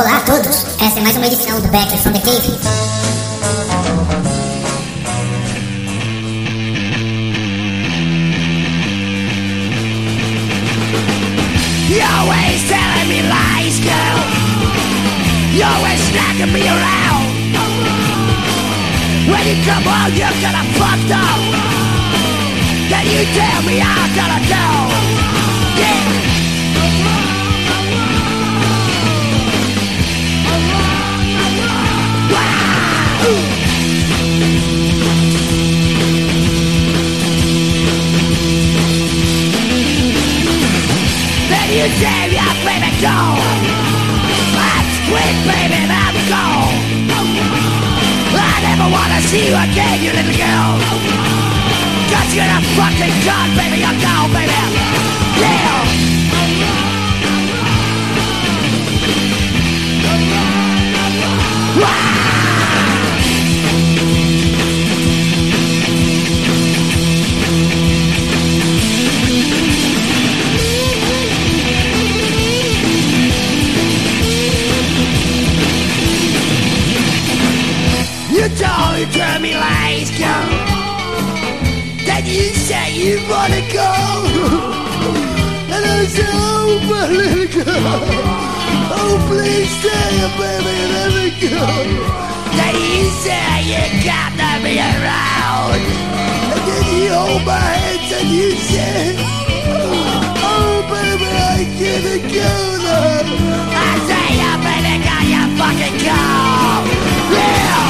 Olá a todos, essa é mais uma edição do Back from the Cave. You're always telling me lies, girl. You're always snagging me around. When you come home, you're gonna fucked up. Then you tell me I gotta go. Yeah. You tell me, baby, go. I'm quit, baby, I'm gone. I never wanna see you again, you little girl. Cause you're a fucking gun, baby, you're gone, baby. Yeah. You me to me lies, girl. Then you say you wanna go. And I said, oh, my little girl. Oh, please stay, baby, let me go. Then you say you gotta be around. And then you hold my hands and you say, oh, baby, I can't go now. I say, yeah, baby, got you fucking go. Yeah.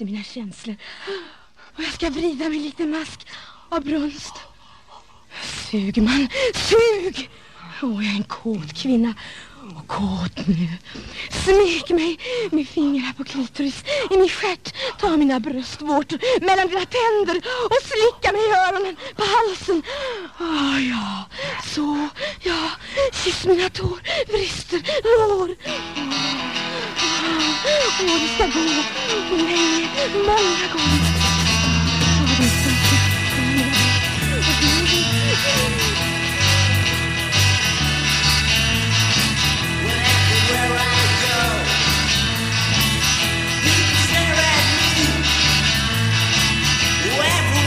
efter mina känslor. Och jag ska vrida mig lite mask av brunst. Sug man, sug! Åh, jag är en kåt kvinna. Och kåt nu. Smek mig med fingrar på klitoris i min stjärt. Ta mina bröstvårtor mellan dina tänder och slicka mig i öronen, på halsen. Åh, ja, så, ja. Kyss mina tår, brister, lår. Ah, åh, det ska gå. Nej, många gånger.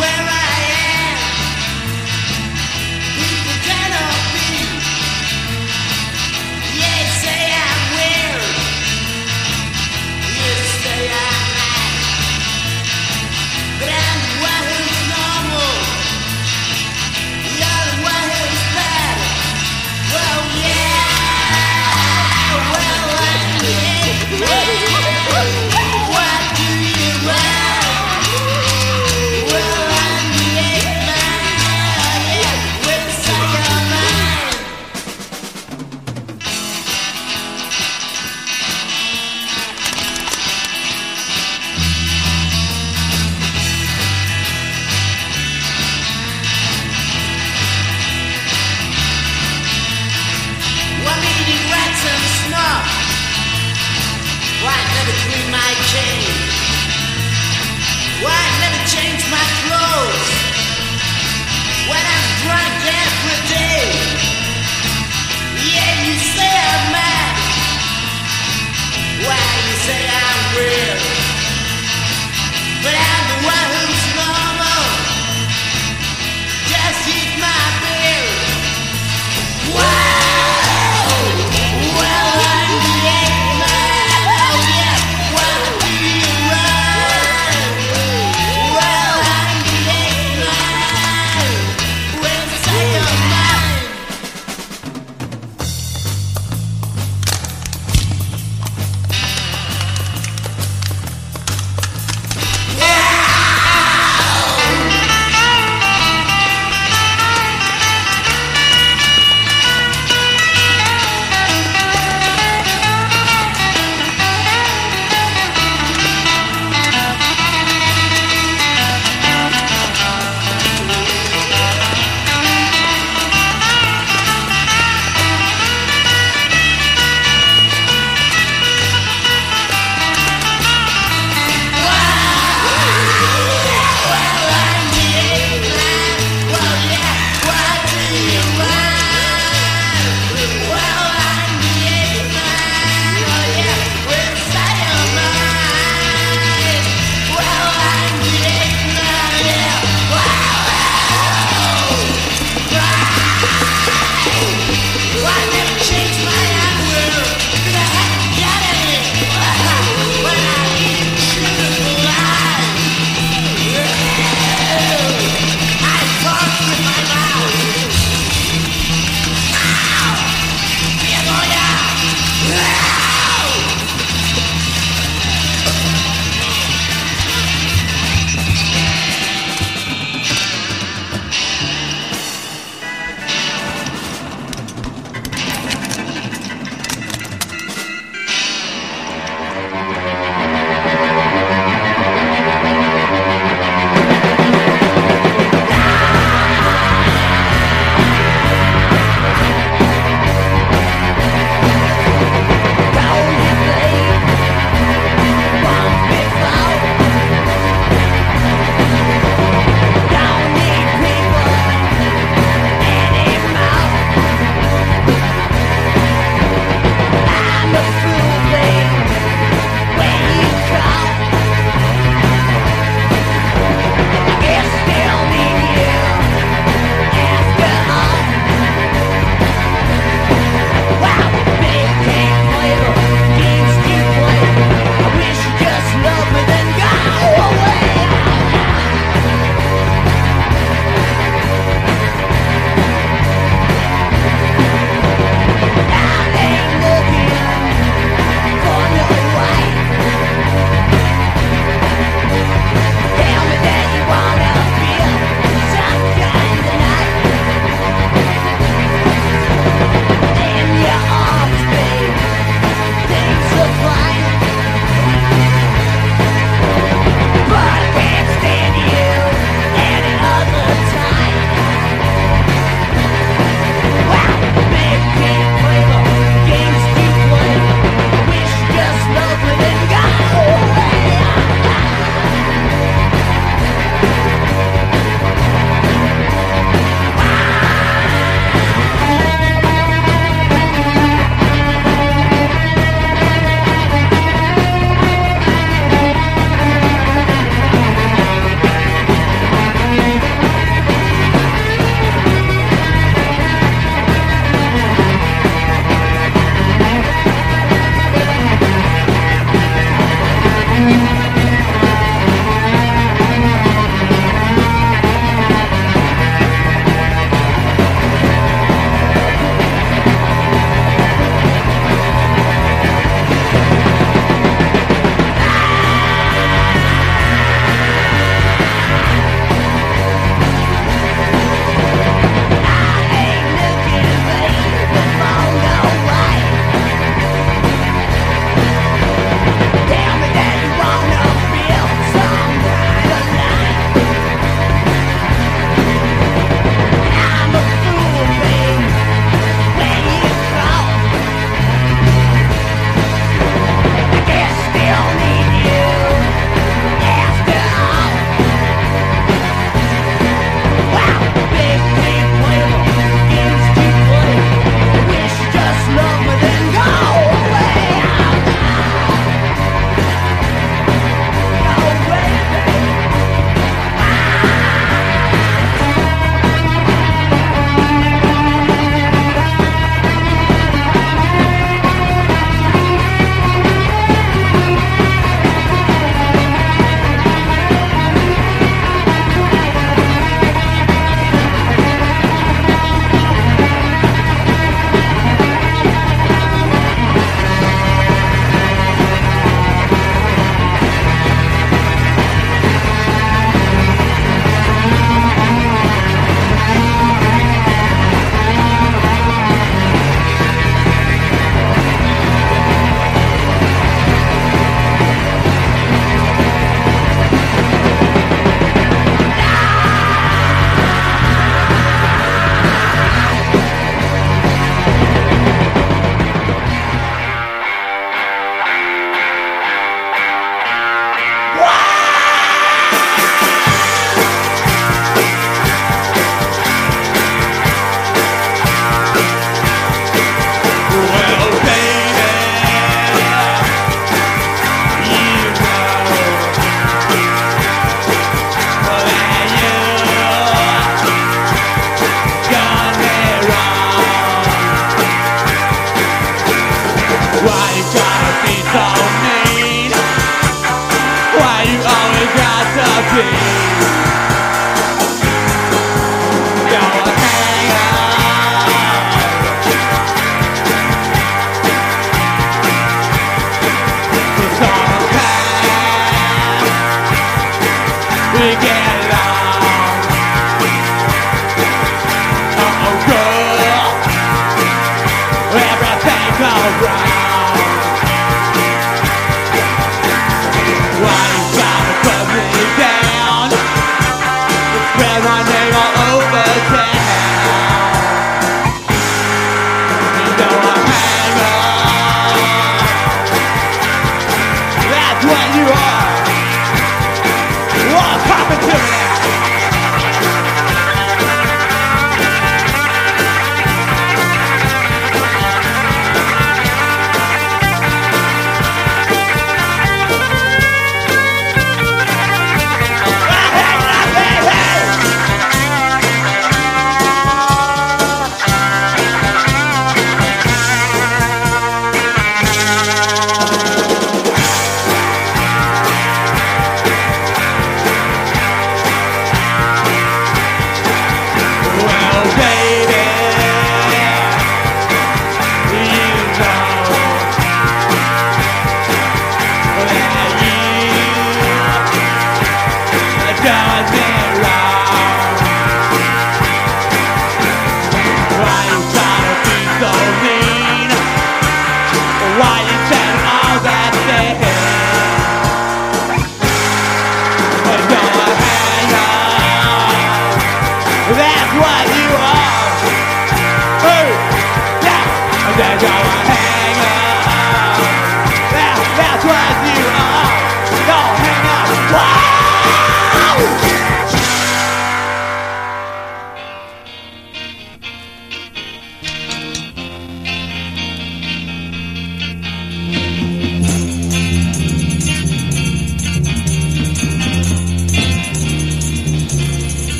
where I